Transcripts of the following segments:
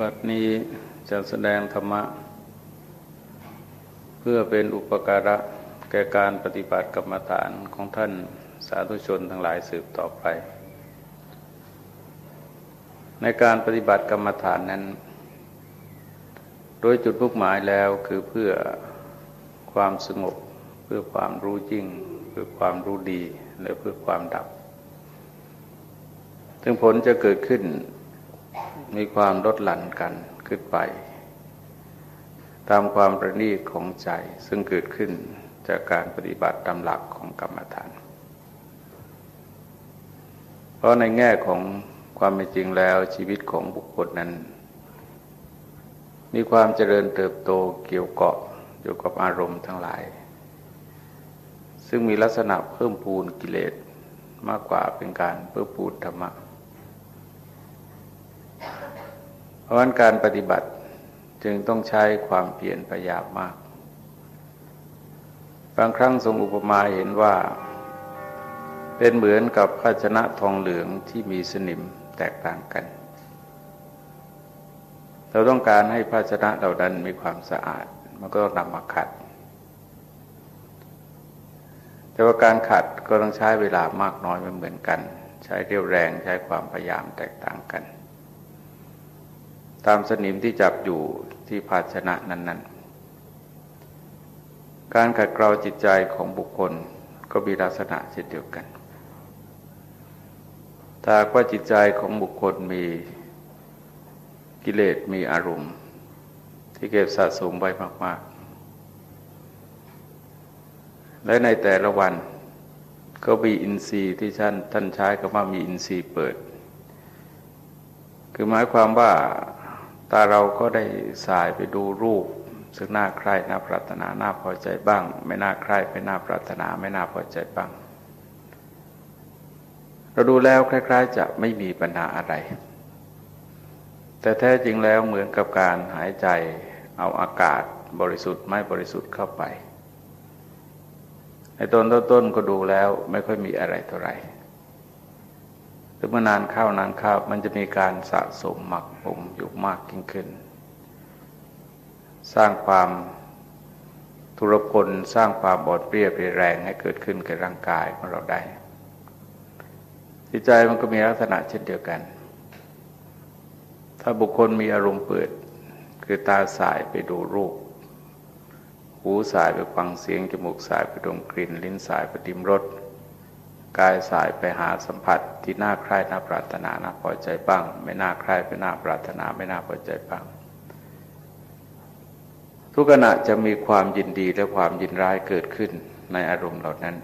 บัดนี้จะแสดงธรรมะ เพื่อเป็นอุปการะแก่การปฏิบัติกรรมฐานของท่านสาธุชนทั้งหลายสืบต่อไป ในการปฏิบัติกรรมฐานนั้น โดยจุดมุ่งหมายแล้วคือเพื่อความสงบ เพื่อความรู้จริง เพื่อความรู้ดีและเพื่อความดับ ซึ่งผลจะเกิดขึ้น มีความลดหลั่นกันขึ้นไป ตามความประณีตของใจซึ่งเกิดขึ้นจากการปฏิบัติตามหลักของกรรมฐาน เพราะในแง่ของความเป็นจริงแล้วชีวิตของบุคคลนั้น มีความเจริญเติบโตเกี่ยวเกาะอยู่กับอารมณ์ทั้งหลาย ซึ่งมีลักษณะเพิ่มพูนกิเลสมากกว่าเป็นการเพิ่มพูนธรรมะ เพราะฉะนั้นการปฏิบัติจึงต้องใช้ความเพียรพยายามมาก บางครั้งทรงอุปมาเห็นว่า เป็นเหมือนกับภาชนะทองเหลืองที่มีสนิมแตกต่างกัน เราต้องการให้ภาชนะเหล่านั้นมีความสะอาด มันก็ต้องนำมาขัด แต่ว่าการขัดก็ต้องใช้เวลามากน้อยไม่เหมือนกัน ใช้เรียวแรงใช้ความพยายามแตกต่างกัน ตามสนิมที่จับอยู่ที่ภาชนะนั้น ๆ การขัดเกลาจิตใจของบุคคลก็มีลักษณะเช่นเดียวกัน ถ้าว่าจิตใจของบุคคลมีกิเลสมีอารมณ์ ที่เก็บสะสมไว้มากๆ และในแต่ละวันก็มีอินทรีย์ที่ท่านท่านใช้ก็ว่ามีอินทรีย์เปิด คือหมายความว่า ตาเราก็ได้สายไปดูรูป ซึ่งน่าใคร่น่าปรารถนาน่าพอใจบ้าง ไม่น่าใคร่ไม่น่าปรารถนาไม่น่าพอใจบ้าง เราดูแล้วคล้าย ๆ จะไม่มีปัญหาอะไร แต่แท้จริงแล้วเหมือนกับการหายใจเอาอากาศบริสุทธิ์ไม่บริสุทธิ์เข้าไปในตอนต้นๆก็ดูแล้วไม่ค่อยมีอะไรเท่าไหร่ หรือเมื่อนานเข้านานเข้ามันจะมีการสะสมหมักผมอยู่มากยิ่งขึ้น สร้างความทุรพลสร้างความบอดเปรี้ยเปรียแรงให้เกิดขึ้นกับร่างกายของเราได้จิตใจมันก็มีลักษณะเช่นเดียวกัน ถ้าบุคคลมีอารมณ์เปิด คือตาสายไปดูรูป หูสายไปฟังเสียง จมูกสายไปดมกลิ่น ลิ้นสายไปดิมรส กายสายไปหาสัมผัสที่น่าใคร่น่าปรารถนาน่าพอใจบ้าง ไม่น่าใคร่ไม่น่าปรารถนาไม่น่าพอใจบ้าง ทุกขณะจะมีความยินดีและความยินร้ายเกิดขึ้นในอารมณ์เหล่านั้น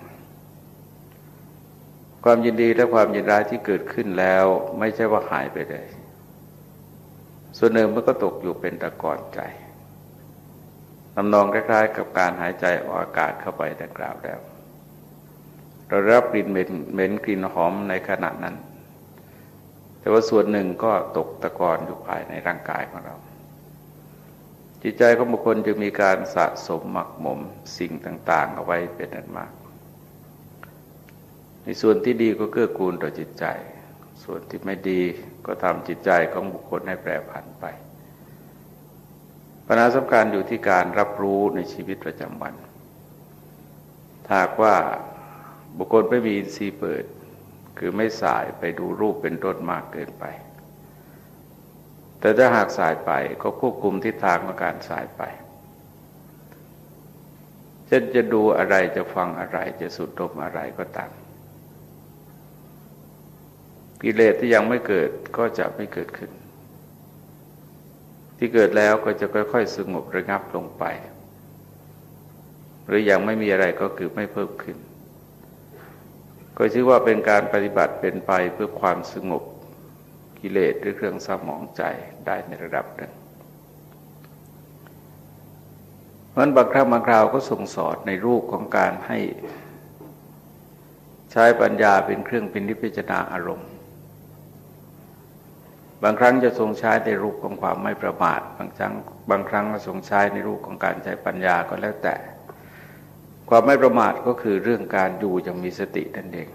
ความยินดีและความยินร้ายที่เกิดขึ้นแล้ว ไม่ใช่ว่าหายไปเลย ส่วนหนึ่งมันก็ตกอยู่เป็นตะกอนใจนำนองคล้ายๆ กับการหายใจออกอากาศเข้าไปดังกล่าวแล้ว เรารับกลิ่นเหม็นเหม็นกลิ่นหอมในขณะนั้น แต่ว่าส่วนหนึ่งก็ตกตะกอนอยู่ภายในร่างกายของเรา จิตใจของบุคคลจึงมีการสะสมหมักหมมสิ่งต่าง ๆ เอาไว้เป็นอันมาก ในส่วนที่ดีก็เกื้อกูลต่อจิตใจ ส่วนที่ไม่ดีก็ทำจิตใจของบุคคลให้แปรผันไปปัญหาสำคัญอยู่ที่การรับรู้ในชีวิตประจำวัน ถ้าว่า บุคคลไม่มีอินทรีย์เปิด คือไม่สายไปดูรูปเป็นต้นมากเกินไป แต่ถ้าหากสายไปก็ควบคุมทิศทางของการสายไปเช่นจะดูอะไรจะฟังอะไรจะสุดดมอะไรก็ตามกิเลสที่ยังไม่เกิดก็จะไม่เกิดขึ้น ที่เกิดแล้วก็จะค่อย ๆ สงบระงับลงไป หรือยังไม่มีอะไรก็คือไม่เพิ่มขึ้น ก็ชื่อว่าเป็นการปฏิบัติเป็นไปเพื่อความสงบกิเลสหรือเครื่องสมองใจได้ในระดับหนึ่งเพราะบางครั้งบางคราวก็ส่งสอนในรูปของการให้ใช้ปัญญาเป็นเครื่องพินิจพิจารณาอารมณ์ บางครั้งจะทรงใช้ในรูปของความไม่ประมาท บางครั้งบางครั้งก็ทรงใช้ในรูปของการใช้ปัญญาก็แล้วแต่ ความไม่ประมาทก็คือเรื่องการอยู่อย่างมีสตินั่นเอง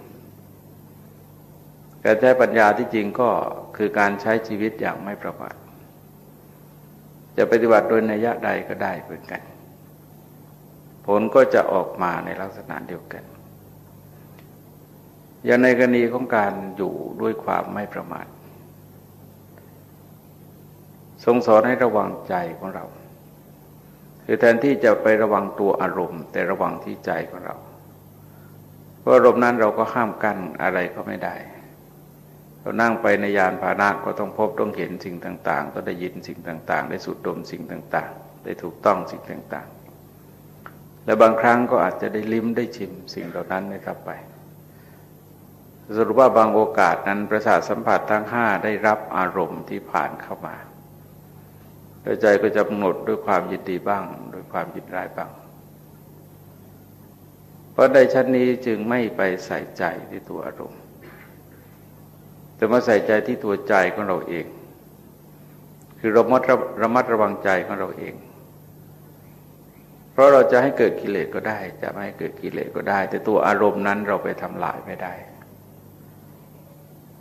การใช้ปัญญาที่จริงก็คือการใช้ชีวิตอย่างไม่ประมาทจะปฏิบัติโดยนัยยะใดก็ได้เหมือนกัน ผลก็จะออกมาในลักษณะเดียวกัน อย่างในกรณีของการอยู่ด้วยความไม่ประมาททรงสอนให้ระวังใจของเรา คือแทนที่จะไประวังตัวอารมณ์ แต่ระวังที่ใจของเรา เพราะอารมณ์นั้นเราก็ห้ามกั้นอะไรก็ไม่ได้ เรานั่งไปในยานพาหนะก็ต้องพบต้องเห็นสิ่งต่าง ๆ ก็ได้ยินสิ่งต่าง ๆ ได้สูดดมสิ่งต่าง ๆ ได้ถูกต้องสิ่งต่าง ๆ และบางครั้งก็อาจจะได้ลิ้มได้ชิมสิ่งเหล่านั้นนะครับไปสรุปว่าบางโอกาสนั้นประสาทสัมผัสทั้งห้าได้รับอารมณ์ที่ผ่านเข้ามา ใจก็จะกำหนดด้วยความยินดีบ้าง ด้วยความยินร้ายบ้าง เพราะในชั้นนี้จึงไม่ไปใส่ใจที่ตัวอารมณ์ แต่มาใส่ใจที่ตัวใจของเราเอง คือเรามัดระมัดระวังใจของเราเอง เพราะเราจะให้เกิดกิเลสก็ได้ จะไม่ให้เกิดกิเลสก็ได้ แต่ตัวอารมณ์นั้นเราไปทำลายไม่ได้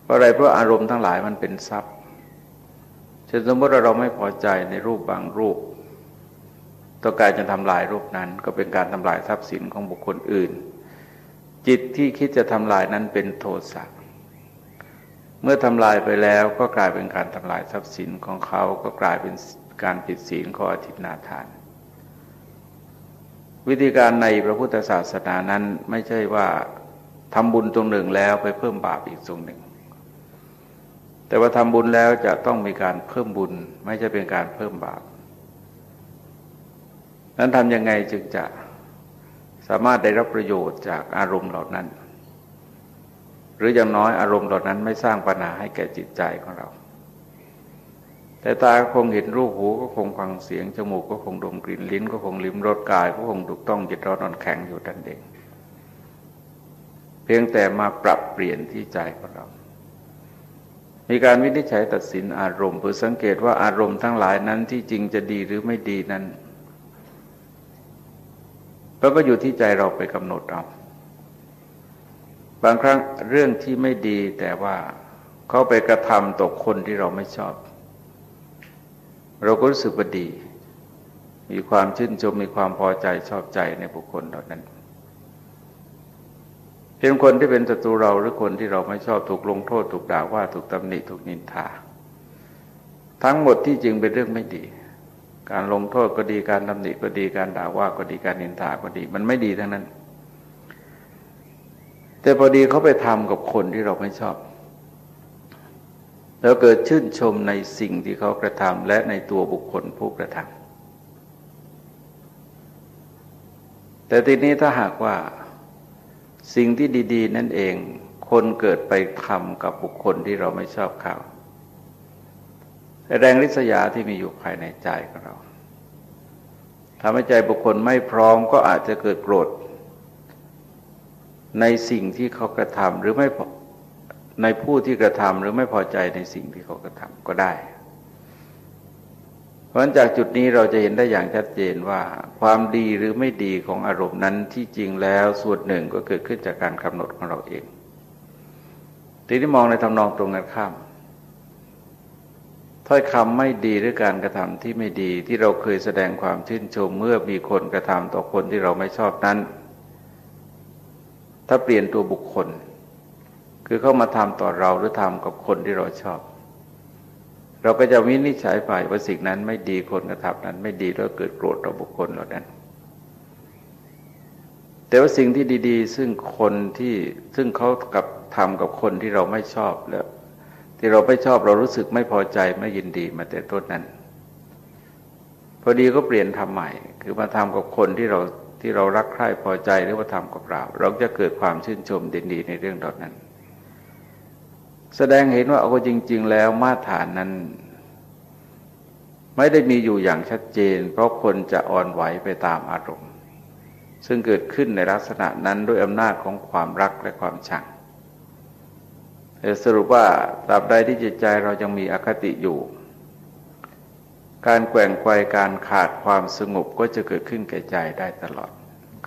เพราะอะไรเพราะอารมณ์ทั้งหลายมันเป็นทรัพย์ เช่นสมมติเราไม่พอใจในรูปบางรูปต้องการจะทำลายรูปนั้น ก็เป็นการทำลายทรัพย์สินของบุคคลอื่น จิตที่คิดจะทำลายนั้นเป็นโทสะเมื่อทำลายไปแล้วก็กลายเป็นการทำลายทรัพย์สินของเขาก็กลายเป็นการผิดศีลข้ออธินาทาน วิธีการในพระพุทธศาสนานั้นไม่ใช่ว่าทำบุญตรงหนึ่งแล้วไปเพิ่มบาปอีกตรงหนึ่ง แต่ว่าทำบุญแล้วจะต้องมีการเพิ่มบุญ ไม่ใช่เป็นการเพิ่มบาป นั้นทำยังไงจึงจะสามารถได้รับประโยชน์จากอารมณ์เหล่านั้น หรืออย่างน้อยอารมณ์เหล่านั้นไม่สร้างปัญหาให้แก่จิตใจของเรา แต่ตาคงเห็นรูปหูก็คงฟังเสียงจมูกก็คงดมกลิ่นลิ้น ก็คงลิ้มรสกายก็คงถูกต้องจิตร้อนนอนแข็งอยู่ดันเองเพียงแต่มาปรับเปลี่ยนที่ใจของเรา มีการวินิจฉัยตัดสินอารมณ์เพื่อสังเกตว่าอารมณ์ทั้งหลายนั้นที่จริงจะดีหรือไม่ดีนั้นเราก็อยู่ที่ใจเราไปกำหนดเอาบางครั้งเรื่องที่ไม่ดีแต่ว่าเขาไปกระทำต่อคนที่เราไม่ชอบ เราก็รู้สึกว่าดี มีความชื่นชมมีความพอใจชอบใจในบุคคลเหล่านั้น เพียงคนที่เป็นศัตรูเราหรือคนที่เราไม่ชอบถูกลงโทษ ถูกด่าว่าถูกตำหนิถูกนินทา ทั้งหมดที่จริงเป็นเรื่องไม่ดี การลงโทษก็ดีการตำหนิก็ดีการด่าว่าก็ดีการนินทาก็ดี มันไม่ดีทั้งนั้น แต่พอดีเขาไปทำกับคนที่เราไม่ชอบ แล้วเกิดชื่นชมในสิ่งที่เขากระทำและในตัวบุคคลผู้กระทำแต่ทีนี้ถ้าหากว่า สิ่งที่ดี ๆ นั่นเอง คนเกิดไปทำกับบุคคลที่เราไม่ชอบเขาแรงริษยาที่มีอยู่ภายในใจของเราทำให้ใจบุคคลไม่พร้อมก็อาจจะเกิดโกรธ ในสิ่งที่เขากระทำหรือไม่ในผู้ที่กระทำหรือไม่พอใจในสิ่งที่เขากระทำก็ได้ ราะจากจุดนี้เราจะเห็นได้อย่างชัดเจนว่า ความดีหรือไม่ดีของอารมณ์นั้นที่จริงแล้วส่วนหนึ่งก็เกิดขึ้นจากการกำหนดของเราเองทีนี้มองในทำนองตรงกันข้ามถ้อยคำไม่ดีหรือการกระทำที่ไม่ดีที่เราเคยแสดงความชื่นชมเมื่อมีคนกระทำต่อคนที่เราไม่ชอบนั้น ถ้าเปลี่ยนตัวบุคคล คือเข้ามาทำต่อเราหรือทำกับคนที่เราชอบ เราก็จะวินิจฉัยไปว่าสิ่งนั้นไม่ดีคนกระทำนั้นไม่ดีแล้วเกิดโกรธต่อบุคคลเหล่านั้น แต่ว่าสิ่งที่ดี ๆ ซึ่งคนที่ซึ่งเขากับทำกับคนที่เราไม่ชอบแล้ว ที่เราไม่ชอบเรารู้สึกไม่พอใจไม่ยินดีมาแต่ต้นนั้น พอดีก็เปลี่ยนทำใหม่ คือมาทำกับคนที่เราที่เรารักใคร่พอใจหรือว่าทำกับเรา เราจะเกิดความชื่นชมดีดีในเรื่องเหล่านั้น แสดงเห็นว่าเอาจริง ๆ แล้วมาตรฐานนั้น ไม่ได้มีอยู่อย่างชัดเจน เพราะคนจะอ่อนไหวไปตามอารมณ์ ซึ่งเกิดขึ้นในลักษณะนั้นด้วยอำนาจของความรักและความชังสรุปว่าตราบใดที่จิตใจเรายังมีอคติอยู่ การแกว่งไกวการขาดความสงบก็จะเกิดขึ้นแก่ใจได้ตลอด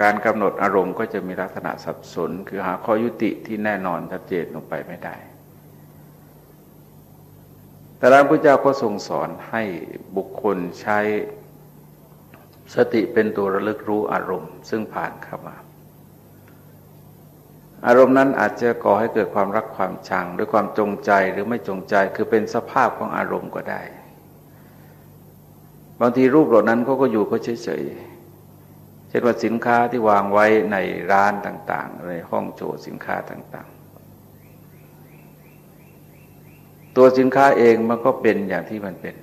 การกำหนดอารมณ์ก็จะมีลักษณะสับสน คือหาข้อยุติที่แน่นอนชัดเจนลงไปไม่ได้ แต่ร้านพระเจ้าก็ทรงสอนให้บุคคลใช้สติเป็นตัวระลึกรู้อารมณ์ ซึ่งผ่านเข้ามา อารมณ์นั้นอาจจะก่อให้เกิดความรักความชังด้วยความจงใจหรือไม่จงใจคือเป็นสภาพของอารมณ์ก็ได้ บางทีรูปเหล่านั้นเขาก็อยู่เขาเฉยๆเช่นว่าสินค้าที่วางไว้ในร้านต่าง ๆ ในห้องโชว์สินค้าต่าง ๆ ตัวสินค้าเองมันก็เป็นอย่างที่มันเป็น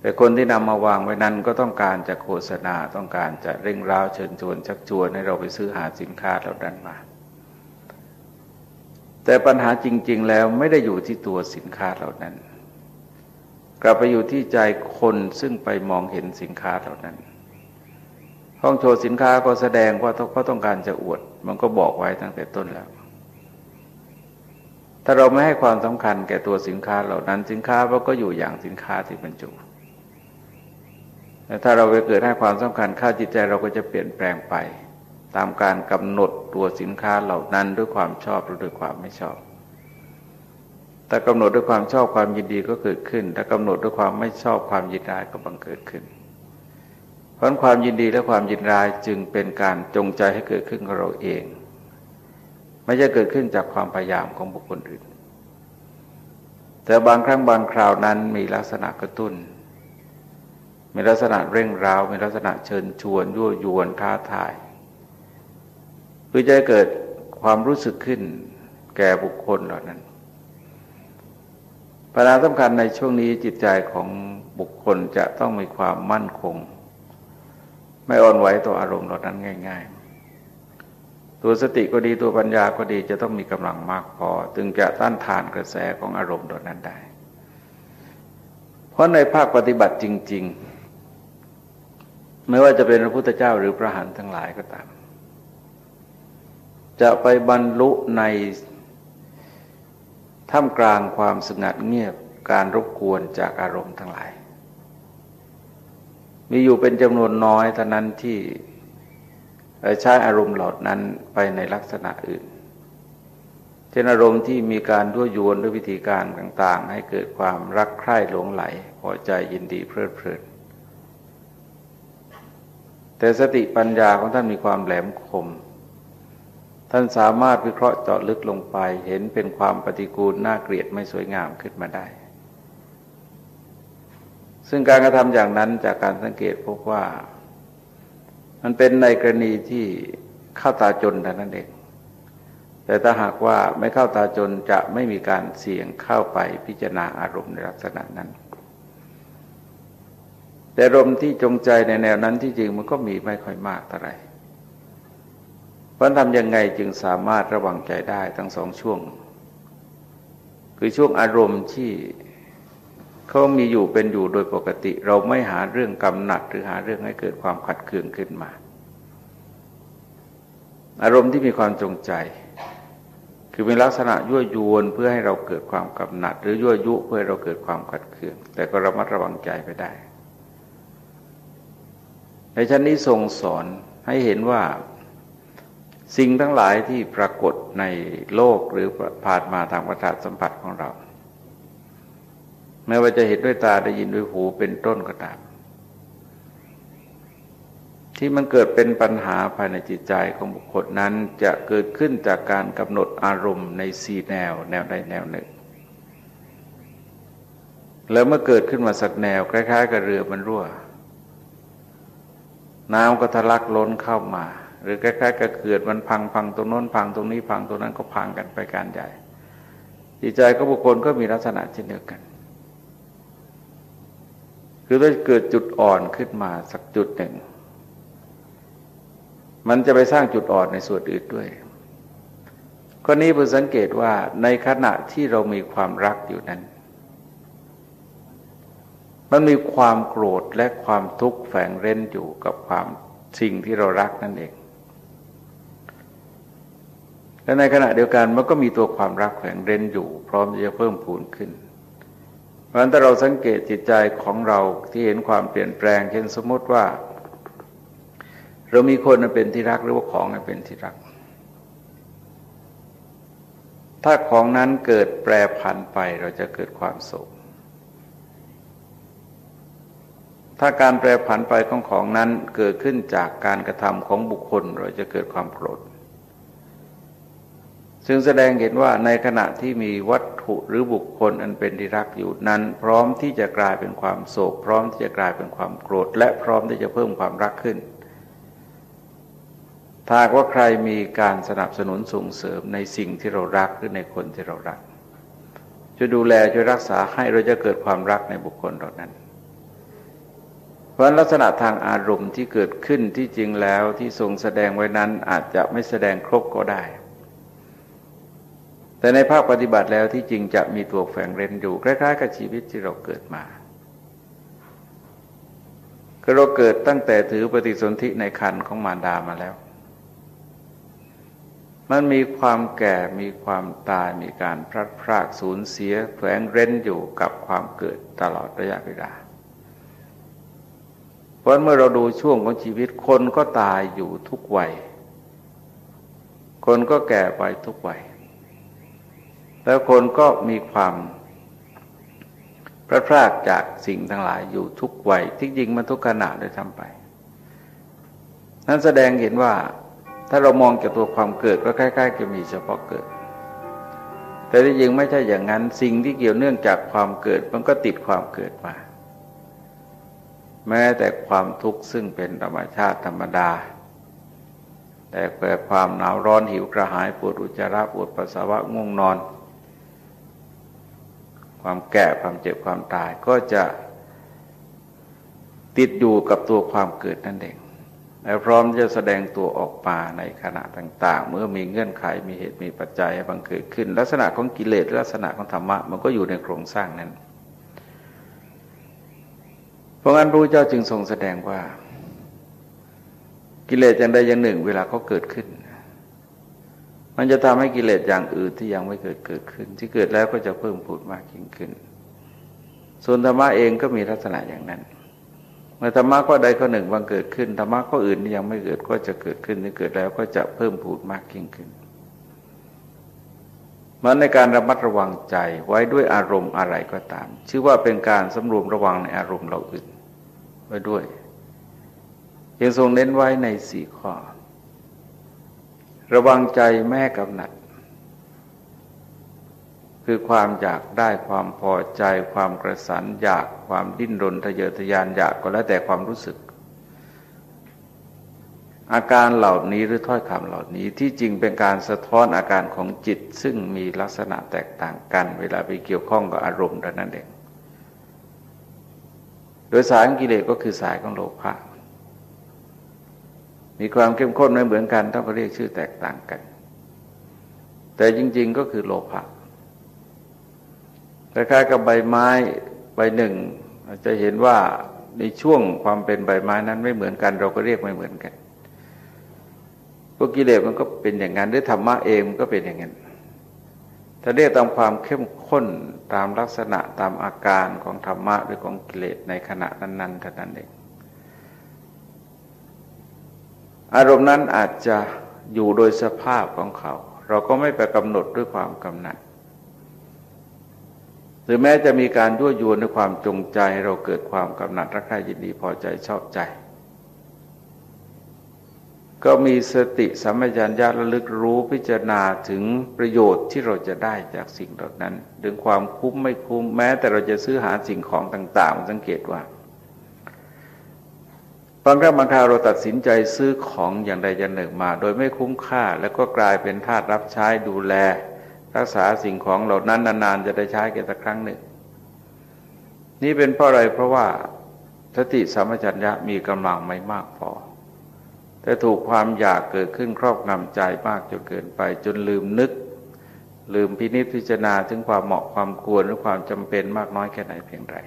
แต่คนที่นำมาวางไว้นั้นก็ต้องการจะโฆษณาต้องการจะเร่งร้าวเชิญชวนชักชวนให้เราไปซื้อหาสินค้าเหล่านั้นมา แต่ปัญหาจริง ๆ แล้วไม่ได้อยู่ที่ตัวสินค้าเหล่านั้น กลับไปอยู่ที่ใจคนซึ่งไปมองเห็นสินค้าเหล่านั้นห้องโชว์สินค้าก็แสดงว่าเขาต้องการจะอวด มันก็บอกไว้ตั้งแต่ต้นแล้ว ถ้าเราไม่ให้ความสำคัญแก่ตัวสินค้าเหล่านั้นสินค้ามันก็อยู่อย่างสินค้าที่บรรจุแต่ถ้าเราไปเกิดให้ความสำคัญค่าจิตใจเราก็จะเปลี่ยนแปลงไป ตามการกำหนดตัวสินค้าเหล่านั้นด้วยความชอบหรือด้วยความไม่ชอบแต่กำหนดด้วยความชอบความยินดีก็เกิดขึ้น ถ้ากำหนดด้วยความไม่ชอบความยินร้ายก็บังเกิดขึ้น เพราะความยินดีและความยินร้ายจึงเป็นการจงใจให้เกิดขึ้นกับเราเอง ไม่ใช่เกิดขึ้นจากความพยายามของบุคคลอื่น แต่บางครั้งบางคราวนั้นมีลักษณะกระตุ้น มีลักษณะเร่งร้าว มีลักษณะเชิญชวน ยั่วยวนท้าทายเพื่อจะเกิดความรู้สึกขึ้นแก่บุคคลเหล่านั้นปัญหาสำคัญในช่วงนี้จิตใจของบุคคลจะต้องมีความมั่นคง ไม่อ่อนไหวต่ออารมณ์เหล่านั้นง่าย ๆ ตัวสติก็ดีตัวปัญญาก็ดีจะต้องมีกำลังมากพอจึงจะต้านทานกระแสของอารมณ์เหล่านั้นได้ เพราะในภาคปฏิบัติจริง ๆ ไม่ว่าจะเป็นพระพุทธเจ้าหรือพระหันทั้งหลายก็ตาม จะไปบรรลุในท่ามกลางความสงัดเงียบการรบกวนจากอารมณ์ทั้งหลาย มีอยู่เป็นจำนวนน้อยเท่านั้นที่ ใช้อารมณ์เหล่านั้นไปในลักษณะอื่น เช่นอารมณ์ที่มีการด้วยยวนด้วยวิธีการต่างๆ ให้เกิดความรักใคร่หลงไหลพอใจยินดีเพลิดเพลิน แต่สติปัญญาของท่านมีความแหลมคม ท่านสามารถวิเคราะห์เจาะลึกลงไป เห็นเป็นความปฏิกูลน่าเกลียดไม่สวยงามขึ้นมาได้ ซึ่งการกระทำอย่างนั้นจากการสังเกตพบว่า มันเป็นในกรณีที่เข้าตาจนแต่นั้นเองแต่ถ้าหากว่าไม่เข้าตาจนจะไม่มีการเสี่ยงเข้าไปพิจารณาอารมณ์ในลักษณะนั้น แต่ลมณ์ที่จงใจในแนวนั้นที่จริงมันก็มีไม่ค่อยมากเท่าไหร่เพราะทำยังไงจึงสามารถระวังใจได้ทั้งสองช่วง คือช่วงอารมณ์ที่ เขามีอยู่เป็นอยู่โดยปกติ เราไม่หาเรื่องกำหนัดหรือหาเรื่องให้เกิดความขัดเคืองขึ้นมา อารมณ์ที่มีความจงใจ คือเป็นลักษณะยั่วยวนเพื่อให้เราเกิดความกำหนัด หรือยั่วยุเพื่อให้เราเกิดความขัดเคือง แต่ก็ระมัดระวังใจไปได้ ในชั้นนี้ทรงสอนให้เห็นว่าสิ่งทั้งหลายที่ปรากฏในโลกหรือผ่านมาทางประสาทสัมผัสของเรา ไม่ว่าจะเห็นด้วยตาได้ยินด้วยหูเป็นต้นก็ตาม ที่มันเกิดเป็นปัญหาภายในจิตใจของบุคคลนั้นจะเกิดขึ้นจากการกำหนดอารมณ์ในสีแนวแนวใดแนวหนึ่ง แล้วเมื่อเกิดขึ้นมาสักแนวคล้าย ๆ กับเรือมันรั่ว น้ำก็ทะลักล้นเข้ามา หรือใกล้ายๆกับเขื่อนมันพังพังตรงโน้นพังตรงนี้พังตรงนั้นก็พังกันไปการใหญ่จิตใจก็บุคคลก็มีลักษณะเช่นเดียวกัน คือถ้าเกิดจุดอ่อนขึ้นมาสักจุดหนึ่ง มันจะไปสร้างจุดอ่อนในส่วนอื่นด้วยข้อนี้เพื่อสังเกตว่าในขณะที่เรามีความรักอยู่นั้น มันมีความโกรธและความทุกข์แฝงเร้นอยู่กับความสิ่งที่เรารักนั่นเอง และในขณะเดียวกันมันก็มีตัวความรักแฝงเร้นอยู่ พร้อมจะเพิ่มพูนขึ้น เพราะฉะนั้นถ้าเราสังเกตจิตใจของเราที่เห็นความเปลี่ยนแปลง เช่นสมมติว่า เรามีคนเป็นที่รักหรือว่าของเป็นที่รัก ถ้าของนั้นเกิดแปรผันไปเราจะเกิดความสุขถ้าการแปรผันไปของของนั้นเกิดขึ้นจากการกระทำของบุคคลเราจะเกิดความโกรธ ซึ่งแสดงเห็นว่าในขณะที่มีวัต ถุหรือบุคคลอันเป็นที่รักอยู่นั้น พร้อมที่จะกลายเป็นความโศก พร้อมที่จะกลายเป็นความโกรธ และพร้อมที่จะเพิ่มความรักขึ้นถ้าว่าใครมีการสนับสนุนส่งเสริมในสิ่งที่เรารักหรือในคนที่เรารักจะดูแลจะรักษาให้เราจะเกิดความรักในบุคคลเหล่านั้น เพราะลักษณะทางอารมณ์ที่เกิดขึ้นที่จริงแล้วที่ทรงแสดงไว้นั้นอาจจะไม่แสดงครบก็ได้ แต่ในภาคปฏิบัติแล้วที่จริงจะมีตัวแฝงเร้นอยู่คล้ายๆกับชีวิตที่เราเกิดมาก็เราเกิดตั้งแต่ถือปฏิสนธิในคันของมารดามาแล้ว มันมีความแก่มีความตายมีการพลัดพรากสูญเสียแฝงเร้นอยู่กับความเกิดตลอดระยะเวลาเพราะเมื่อเราดูช่วงของชีวิตคนก็ตายอยู่ทุกวัย คนก็แก่ไปทุกวัย แล้วคนก็มีความพลาพลาดจากสิ่งทั้งหลายอยู่ทุกวัยที่จริงมันทุกขณะเลยทำไป นั้นแสดงเห็นว่าถ้าเรามองจากตัวความเกิดก็คล้ๆจะมีเฉพาะเกิด แต่ที่จริงไม่ใช่อย่างนั้นสิ่งที่เกี่ยวเนื่องจากความเกิด มันก็ติดความเกิดมา แม้แต่ความทุกข์ซึ่งเป็นธรรมชาติธรรมดา แต่เกิดความหนาวร้อนหิวกระหายปวดอุจจาระปวดปัสสาวะง่วงนอน ความแก่ความเจ็บความตายก็จะติดอยู่กับตัวความเกิดนั่นเองและพร้อมจะแสดงตัวออกมาในขณะต่าง ๆ เมื่อมีเงื่อนไขมีเหตุมีปัจจัยบังเกิดขึ้น ลักษณะของกิเลสลักษณะของธรรมะมันก็อยู่ในโครงสร้างนั้น เพราะงั้นพระเจ้าจึงทรงแสดงว่า กิเลสอย่างใดอย่างหนึ่ง เวลาเขาเกิดขึ้น มันจะทำให้กิเลสอย่างอื่นที่ยังไม่เกิดเกิดขึ้น ที่เกิดแล้วก็จะเพิ่มพูดมากยิ่งขึ้น ส่วนธรรมะเองก็มีลักษณะอย่างนั้น เมื่อธรรมะก็ใดข้อหนึ่งบางเกิดขึ้นธรรมะข้ออื่นที่ยังไม่เกิดก็จะเกิดขึ้นที่เกิดแล้วก็จะเพิ่มพูดมากยิ่งขึ้นมันในการระมัดระวังใจไว้ด้วยอารมณ์อะไรก็ตาม ชื่อว่าเป็นการสำรวมระวังในอารมณ์เราอื่นไว้ด้วยยังทรงเน้นไว้ในสี่ข้อ ระวังใจแม่กำหนัด คือความอยากได้ความพอใจ ความกระสันอยากความดิ้นรนทะเยอทะยานอยากก็แล้วแต่ความรู้สึก อาการเหล่านี้หรือถ้อยคำเหล่านี้ที่จริงเป็นการสะท้อนอาการของจิต ซึ่งมีลักษณะแตกต่างกัน เวลาไปเกี่ยวข้องกับอารมณ์ดังนั้นเองโดยสายกิเลสก็คือสายของโลภะ มีความเข้มข้นไม่เหมือนกันต้องเรียกชื่อแตกต่างกัน แต่จริง ๆก็คือโลภะคล้ายๆกับใบไม้ใบหนึ่งจะเห็นว่าในช่วงความเป็นใบไม้นั้นไม่เหมือนกัน เราก็เรียกไม่เหมือนกันพวกกิเลสมันก็เป็นอย่างนั้นด้วยธรรมะเองมันก็เป็นอย่างนั้นถ้าเรียกตามความเข้มข้นตามลักษณะตามอาการของธรรมะหรือของกิเลสในขณะนั้นๆเท่านั้นเอง อารมณ์นั้นอาจจะอยู่โดยสภาพของเขา เราก็ไม่ไปกำหนดด้วยความกำหนัด หรือแม้จะมีการยั่วยวนด้วยความจงใจเราเกิดความกำหนัดรักใคร่ยินดีพอใจชอบใจ ก็มีสติสัมปชัญญะระลึกรู้พิจารณาถึงประโยชน์ที่เราจะได้จากสิ่งเหล่านั้น ถึงความคุ้มไม่คุ้มแม้แต่เราจะซื้อหาสิ่งของต่าง ๆ สังเกตว่า บางครั้งบางคราวเราตัดสินใจซื้อของอย่างใดอย่างหนึ่งมา โดยไม่คุ้มค่า แล้วก็กลายเป็นทาสรับใช้ดูแล รักษาสิ่งของเหล่านั้นนานๆจะได้ใช้แค่สักครั้งหนึ่ง นี่เป็นเพราะอะไรเพราะว่าสติสัมปชัญญะมีกำลังไม่มากพอ แต่ถูกความอยากเกิดขึ้นครอบงำใจมากจนเกินไป จนลืมนึก ลืมพินิจพิจารณาถึงความเหมาะความควรหรือความจำเป็นมากน้อยแค่ไหนเพียงไร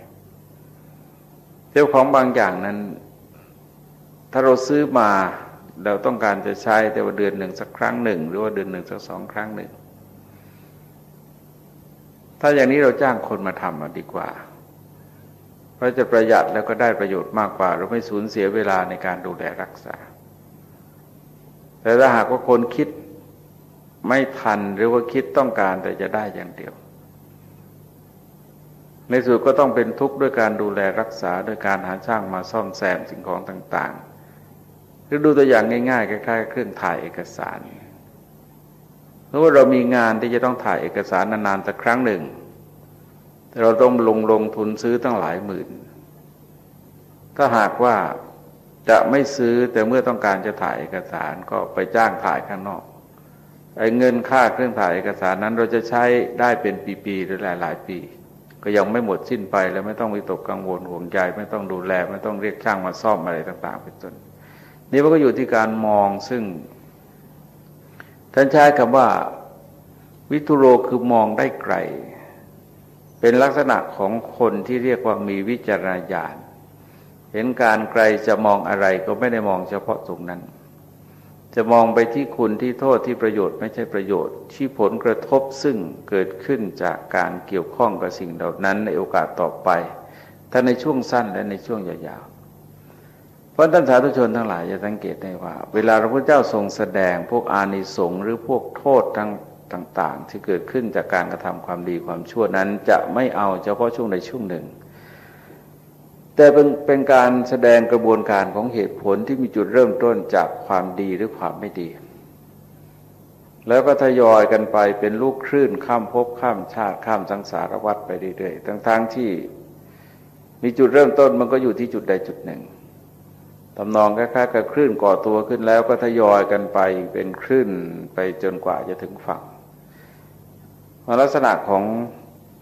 เจ้าของบางอย่างนั้น ถ้าเราซื้อมาเราต้องการจะใช้แต่ว่าเดือนหนึ่งสักครั้งหนึ่ง หรือว่าเดือนหนึ่งสักสองครั้งหนึ่ง ถ้าอย่างนี้เราจ้างคนมาทำมาดีกว่า เพราะจะประหยัดแล้วก็ได้ประโยชน์มากกว่า เราไม่สูญเสียเวลาในการดูแลรักษา แต่ถ้าหากว่าคนคิดไม่ทันหรือว่าคิดต้องการแต่จะได้อย่างเดียว ในสุดก็ต้องเป็นทุกข์ด้วยการดูแลรักษาโดยการหาช่างมาซ่อมแซมสิ่งของต่างๆ รือดูตัวอย่างง่ายๆคล้ายๆเครื่องถ่ายเอกสารเพราะว่าเรามีงานที่จะต้องถ่ายเอกสารนานๆสักครั้งหนึ่งเราต้องลงลงทุนซื้อตั้งหลายหมื่น ถ้าหากว่าจะไม่ซื้อแต่เมื่อต้องการจะถ่ายเอกสารก็ไปจ้างถ่ายข้างนอกไอ้เงินค่าเครื่องถ่ายเอกสารนั้นเราจะใช้ได้เป็นปีๆหรือหลายๆปี ก็ยังไม่หมดสิ้นไปแล้วไม่ต้องวิตกกังวลห่วงใยไม่ต้องดูแล ไม่ต้องเรียกช่างมาซ่อมอะไรต่าง ๆ เป็นต้น นี่มันก็อยู่ที่การมองซึ่งท่านใช้คำว่า วิทุโรคือมองได้ไกล เป็นลักษณะของคนที่เรียกว่ามีวิจารณญาณเห็นการไกลจะมองอะไรก็ไม่ได้มองเฉพาะตรงนั้น จะมองไปที่คุณที่โทษที่ประโยชน์ไม่ใช่ประโยชน์ ที่ผลกระทบซึ่งเกิดขึ้นจากการเกี่ยวข้องกับสิ่งเหล่านั้นในโอกาสต่อไป ทั้งในช่วงสั้นและในช่วงยาว เพราะท่านสาธุชนทั้งหลายจะสังเกตได้ว่า เวลาพระพุทธเจ้าทรงแสดงพวกอานิสงส์หรือพวกโทษทั้งต่าง ๆ ที่เกิดขึ้นจากการกระทำความดีความชั่วนั้น จะไม่เอาเฉพาะช่วงในช่วงหนึ่ง แต่เป็นเป็นการแสดงกระบวนการของเหตุผลที่มีจุดเริ่มต้นจากความดีหรือความไม่ดี แล้วก็ทยอยกันไปเป็นลูกคลื่นข้ามภพข้ามชาติข้ามสังสารวัฏไปเรื่อยๆทั้งๆที่มีจุดเริ่มต้นมันก็อยู่ที่จุดใดจุดหนึ่ง ตำนองคล้ายๆกับคลื่นก่อตัวขึ้นแล้วก็ทยอยกันไปเป็นคลื่นไปจนกว่าจะถึงฝั่งลักษณะของ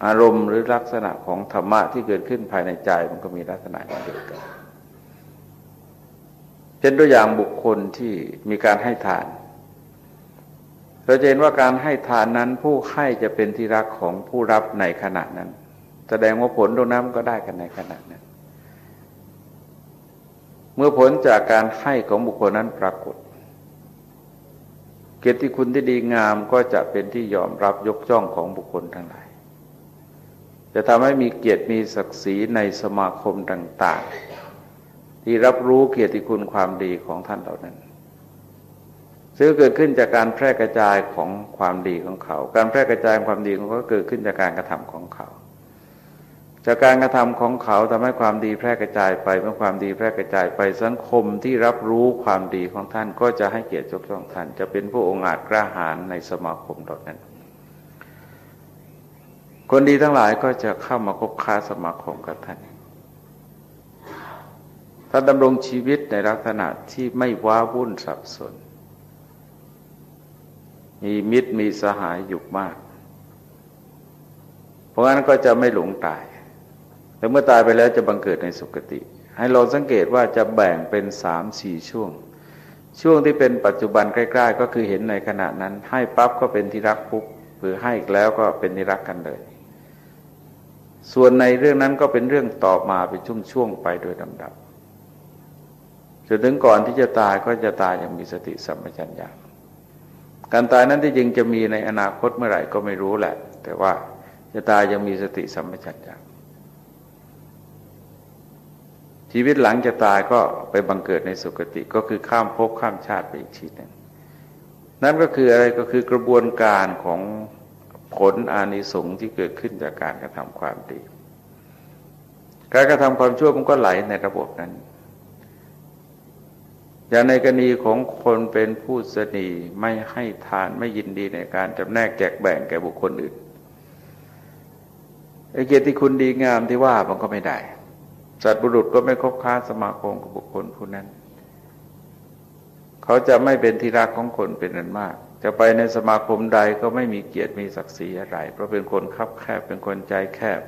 อารมณ์หรือลักษณะของธรรมะที่เกิดขึ้นภายในใจมันก็มีลักษณะอย่างเดียวกันเป็นตัวอย่างบุคคลที่มีการให้ทาน เราจะเห็นว่าการให้ทานนั้นผู้ให้จะเป็นที่รักของผู้รับในขณะนั้น แสดงว่าผลตรงนั้นก็ได้กันในขณะนั้น เมื่อผลจากการให้ของบุคคลนั้นปรากฏ เกียรติคุณที่ดีงามก็จะเป็นที่ยอมรับยกย่องของบุคคลทั้งหลาย จะทำให้มีเกียรติมีศักดิ์ศรีในสมาคมต่าง ๆ ที่รับรู้เกียรติคุณความดีของท่านเหล่านั้นซึ่งเกิดขึ้นจากการแพร่กระจายของความดีของเขา การแพร่กระจายความดีของเขาเกิดขึ้นจากการกระทำของเขา จากการกระทำของเขาทำให้ความดีแพร่กระจายไปเมื่อความดีแพร่กระจายไปสังคมที่รับรู้ความดีของท่านก็จะให้เกียรติยกย่องท่าน จะเป็นผู้องอาจกล้าหาญในสมาคมเหล่านั้น คนดีทั้งหลายก็จะเข้ามาคบค้าสมาคมกับท่านท่านดำรงชีวิตในลักษณะที่ไม่ว้าวุ่นสับสน มีมิตรมีสหายอยู่มาก เพราะงั้นก็จะไม่หลงตาย แต่เมื่อตายไปแล้วจะบังเกิดในสุคติ ให้เราสังเกตว่าจะแบ่งเป็นสามสี่ช่วง ช่วงที่เป็นปัจจุบันใกล้ ๆ ก็คือเห็นในขณะนั้น ให้ปั๊บก็เป็นที่รักปุ๊บหรือให้อีกแล้วก็เป็นที่รักกันเลย ส่วนในเรื่องนั้นก็เป็นเรื่องต่อมาเป็นช่วงๆไปโดยลำดับจนถึงก่อนที่จะตายก็จะตายอย่างมีสติสัมปชัญญะการตายนั้นที่จริงจะมีในอนาคตเมื่อไหร่ก็ไม่รู้แหละ แต่ว่าจะตายยังมีสติสัมปชัญญะ ชีวิตหลังจะตายก็ไปบังเกิดในสุคติก็คือข้ามภพข้ามชาติไปอีกทีหนึ่งนั่นก็คืออะไรก็คือกระบวนการของผลอานิสงส์ที่เกิดขึ้นจากการกระทำความดี การกระทำความชั่วมันก็ไหลในระบบนั้น อย่างในกรณีของคนเป็นผู้สนีไม่ให้ทานไม่ยินดีในการจำแนกแจกแบ่งแก่บุคคลอื่นไอเกียรติคุณดีงามที่ว่ามันก็ไม่ได้ สัตว์บุรุษก็ไม่คบค้าสมาคมกับบุคคลผู้นั้น เขาจะไม่เป็นที่รักของคนเป็นอันมาก จะไปในสมาคมใดก็ไม่มีเกียรติมีศักดิ์ศรีอะไร เพราะเป็นคนคับแคบเป็นคนใจแคบ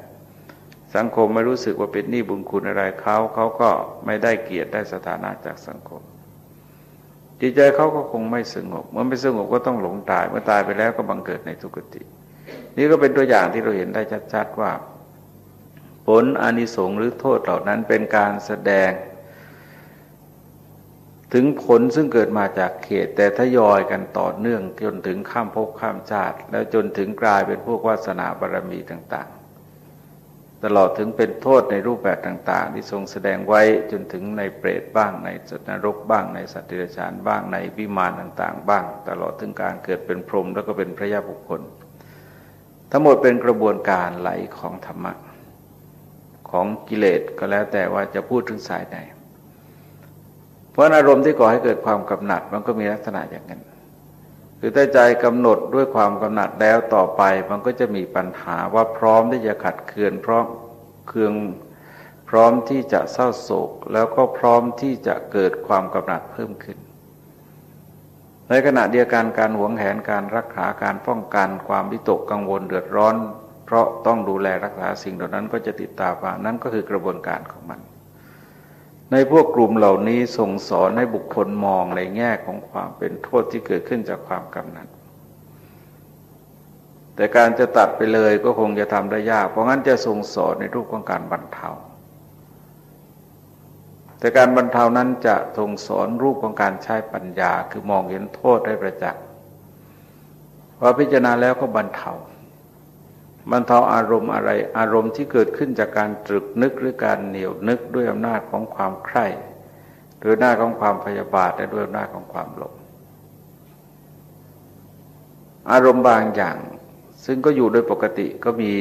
สังคมไม่รู้สึกว่าเป็นหนี้บุญคุณอะไรเขาเขาก็ไม่ได้เกียรติได้สถานะจากสังคม จิตใจเขาก็คงไม่สงบ เมื่อไม่สงบก็ต้องหลงตายเมื่อตายไปแล้วก็บังเกิดในทุกติ นี่ก็เป็นตัวอย่างที่เราเห็นได้ชัดๆว่า ผลอนิสงส์หรือโทษเหล่านั้นเป็นการแสดง ถึงผลซึ่งเกิดมาจากเขต แต่ทยอยกันต่อเนื่องจนถึงข้ามภพข้ามชาติ แล้วจนถึงกลายเป็นพวกวาสนาบารมีต่าง ๆ ตลอดถึงเป็นโทษในรูปแบบต่าง ๆ ที่ทรงแสดงไว้จนถึงในเปรตบ้าง ในสัตว์นรกบ้าง ในสัตว์เดรัจฉานบ้างในวิมานต่าง ๆ บ้าง ตลอดถึงการเกิดเป็นพรหมแล้วก็เป็นพระยาบุคคล ทั้งหมดเป็นกระบวนการไหลของธรรมะ ของกิเลสก็แล้วแต่ว่าจะพูดถึงสายไหน เพราะอารมณ์ที่ก่อให้เกิดความกำหนัดมันก็มีลักษณะอย่างนั้นคือถ้าใจกำหนดด้วยความกำหนัดแล้วต่อไปมันก็จะมีปัญหาว่าพร้อมที่จะขัดเคืองพร้อมเคืองพร้อมที่จะเศร้าโศก แล้วก็พร้อมที่จะเกิดความกำหนัดเพิ่มขึ้น ในขณะเดียวกันการหวงแหนการรักษาการป้องกันความวิตกกังวลเดือดร้อน เพราะต้องดูแลรักษาสิ่งเหล่านั้นก็จะติดตามมานั่นก็คือกระบวนการของมัน ในพวกกลุ่มเหล่านี้ส่งสอนให้บุคคลมองในแง่ของความเป็นโทษที่เกิดขึ้นจากความกำหนัดแต่การจะตัดไปเลยก็คงจะทำได้ยาก เพราะงั้นจะส่งสอนในรูปของการบรรเทา แต่การบรรเทานั้นจะทรงสอนรูปของการใช้ปัญญา คือมองเห็นโทษได้ประจักษ์ว่าพิจารณาแล้วก็บรรเทา บรรเทาอารมณ์อะไร อารมณ์ที่เกิดขึ้นจากการตรึกนึกหรือการเหนียวนึกด้วยอำนาจของความใคร่ด้วยหน้าของความพยาบาทและด้วยอำนาจของความหลงอารมณ์บางอย่าง ซึ่งก็อยู่โดยปกติก็มี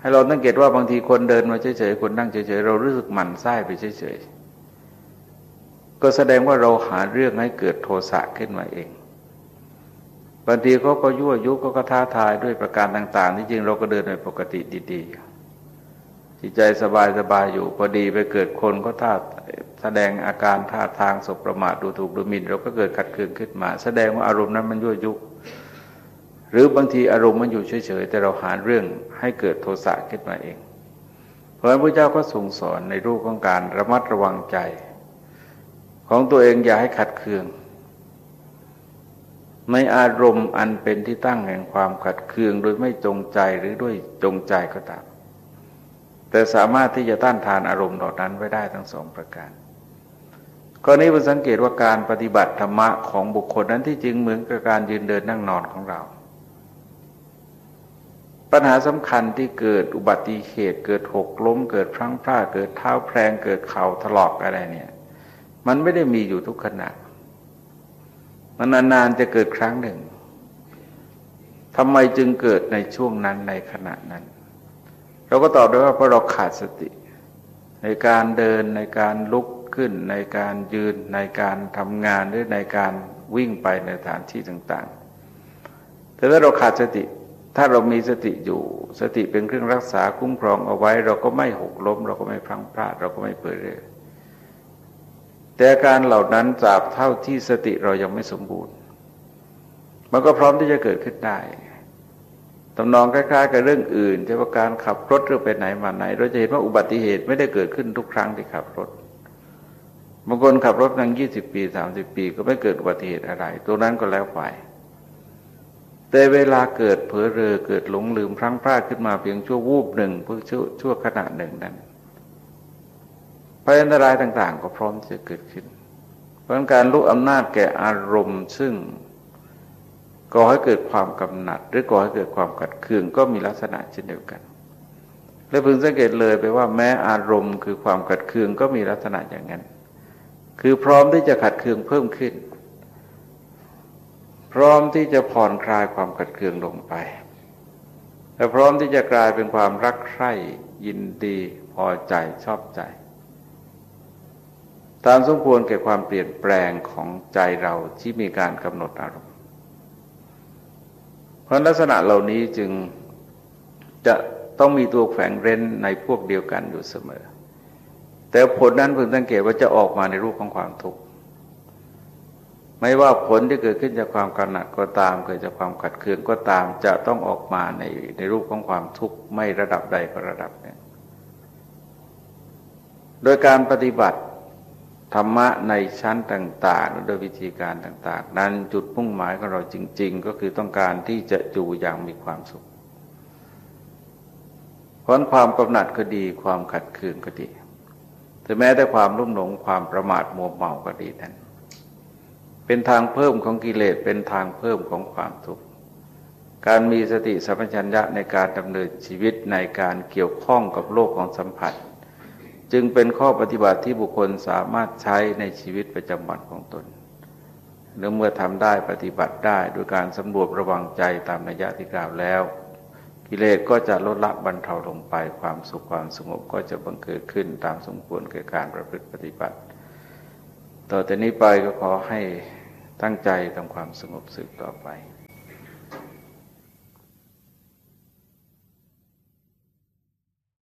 ให้เราสังเกตว่าบางทีคนเดินมาเฉยๆคนนั่งเฉยๆเรารู้สึกหมั่นไส้ไปเฉยๆก็แสดงว่าเราหาเรื่องให้เกิดโทสะขึ้นมาเอง บางทีเขาก็ยั่วยุก็ก็ท้าทายด้วยประการต่าง ๆ ที่จริงเราก็เดินในปกติดีๆจิตใจสบายสบายอยู่พอดีไปเกิดคนก็ท่าแสดงอาการท่าทางสบประมาทดูถูกดูหมิ่นเราก็เกิดขัดเคืองขึ้นมา แสดงว่าอารมณ์นั้นมันยั่วยุหรือบางทีอารมณ์มันอยู่เฉยๆแต่เราหาเรื่องให้เกิดโทสะขึ้นมาเอง เพราะฉะนั้นพระเจ้าก็ทรงสอนในรูปของการระมัดระวังใจ ของตัวเองอย่าให้ขัดเคือง ในอารมณ์อันเป็นที่ตั้งแห่งความขัดเคืองโดยไม่จงใจหรือด้วยจงใจก็ตาม แต่สามารถที่จะต้านทานอารมณ์เหล่านั้นไว้ได้ทั้งสองประการกรณีเราสังเกตว่าการปฏิบัติธรรมะของบุคคลนั้นที่จริงเหมือนกับการยืนเดินนั่งนอนของเรา ปัญหาสำคัญที่เกิดอุบัติเหตุเกิดหกล้ม เกิดพลั้งพลาดเกิดเท้าแพลงเกิดเข่าถลอกอะไรเนี่ย มันไม่ได้มีอยู่ทุกขณะ มันนานๆจะเกิดครั้งหนึ่งทำไมจึงเกิดในช่วงนั้นในขณะนั้น เราก็ตอบได้ว่าเพราะเราขาดสติ ในการเดินในการลุกขึ้น ในการยืนในการทำงานหรือในการวิ่งไปในสถานที่ต่างๆ แต่ถ้าเราขาดสติ ถ้าเรามีสติอยู่ สติเป็นเครื่องรักษาคุ้มครองเอาไว้ เราก็ไม่หกล้ม เราก็ไม่พลังพลาด เราก็ไม่เปิดเรื่อย แต่การเหล่านั้นจาบเท่าที่สติเรายังไม่สมบูรณ์ มันก็พร้อมที่จะเกิดขึ้นได้ตำนองคล้ายๆกับเรื่องอื่นเช่นว่าการขับรถหรือไปไหนมาไหน เราจะเห็นว่าอุบัติเหตุไม่ได้เกิดขึ้นทุกครั้งที่ขับรถบางคนขับรถนั่งยี่สิบปีสามสิบปี ก็ไม่เกิดอุบัติเหตุอะไร ตัวนั้นก็แล้วไปแต่เวลาเกิดเผลอเรอเกิดหลงลืมพลั้งพลาดขึ้นมาเพียงชั่ววูบหนึ่งเพื่อชั่วขณะหนึ่งนั้น ภัยอันตรายต่าง ๆ ก็พร้อมจะเกิดขึ้น เพราะการลุกอำนาจแก่อารมณ์ซึ่งก่อให้เกิดความกำหนัด หรือก่อให้เกิดความขัดเคืองก็มีลักษณะเช่นเดียวกัน และพึงสังเกตเลยไปว่าแม้อารมณ์คือความขัดเคืองก็มีลักษณะอย่างนั้น คือพร้อมที่จะขัดเคืองเพิ่มขึ้น พร้อมที่จะผ่อนคลายความขัดเคืองลงไปและพร้อมที่จะกลายเป็นความรักใคร่ยินดีพอใจชอบใจ ตามสมควรแก่ความเปลี่ยนแปลงของใจเราที่มีการกำหนดอารมณ์ เพราะลักษณะเหล่านี้จึงจะต้องมีตัวแฝงเร้นในพวกเดียวกันอยู่เสมอ แต่ผลนั้นเพิ่งสังเกตว่าจะออกมาในรูปของความทุกข์ ไม่ว่าผลที่เกิดขึ้นจากความกำหนัดก็ตาม เกิดจากความขัดเคืองก็ตาม จะต้องออกมาในในรูปของความทุกข์ไม่ระดับใดก็ระดับหนึ่ง โดยการปฏิบัติ ธรรมะในชั้นต่างๆโดยวิธีการต่าง ๆ นั้นจุดมุ่งหมายของเราจริง ๆ ก็คือต้องการที่จะอยู่อย่างมีความสุขเพราะความกำหนัดก็ดีความขัดเคืองก็ดีแต่แม้แต่ความรุ่มหลงความประมาทมัวเมาก็ดีนั้นเป็นทางเพิ่มของกิเลสเป็นทางเพิ่มของความทุกข์การมีสติสัมปชัญญะในการดำเนินชีวิตในการเกี่ยวข้องกับโลกของสัมผัส จึงเป็นข้อปฏิบัติที่บุคคลสามารถใช้ในชีวิตประจำวันของตนแลือเมื่อทำได้ปฏิบัติได้โดยการสำรวจระวังใจตามนัยยะที่กล่าวแล้ว กิเลสก็จะลดละบรรเทาลงไปความสุขความสงบก็จะบังเกิดขึ้นตามสมควรแก่การประพฤติปฏิบัติ ต่อแต่นี้ไปก็ขอให้ตั้งใจทำความสงบสึกต่อไป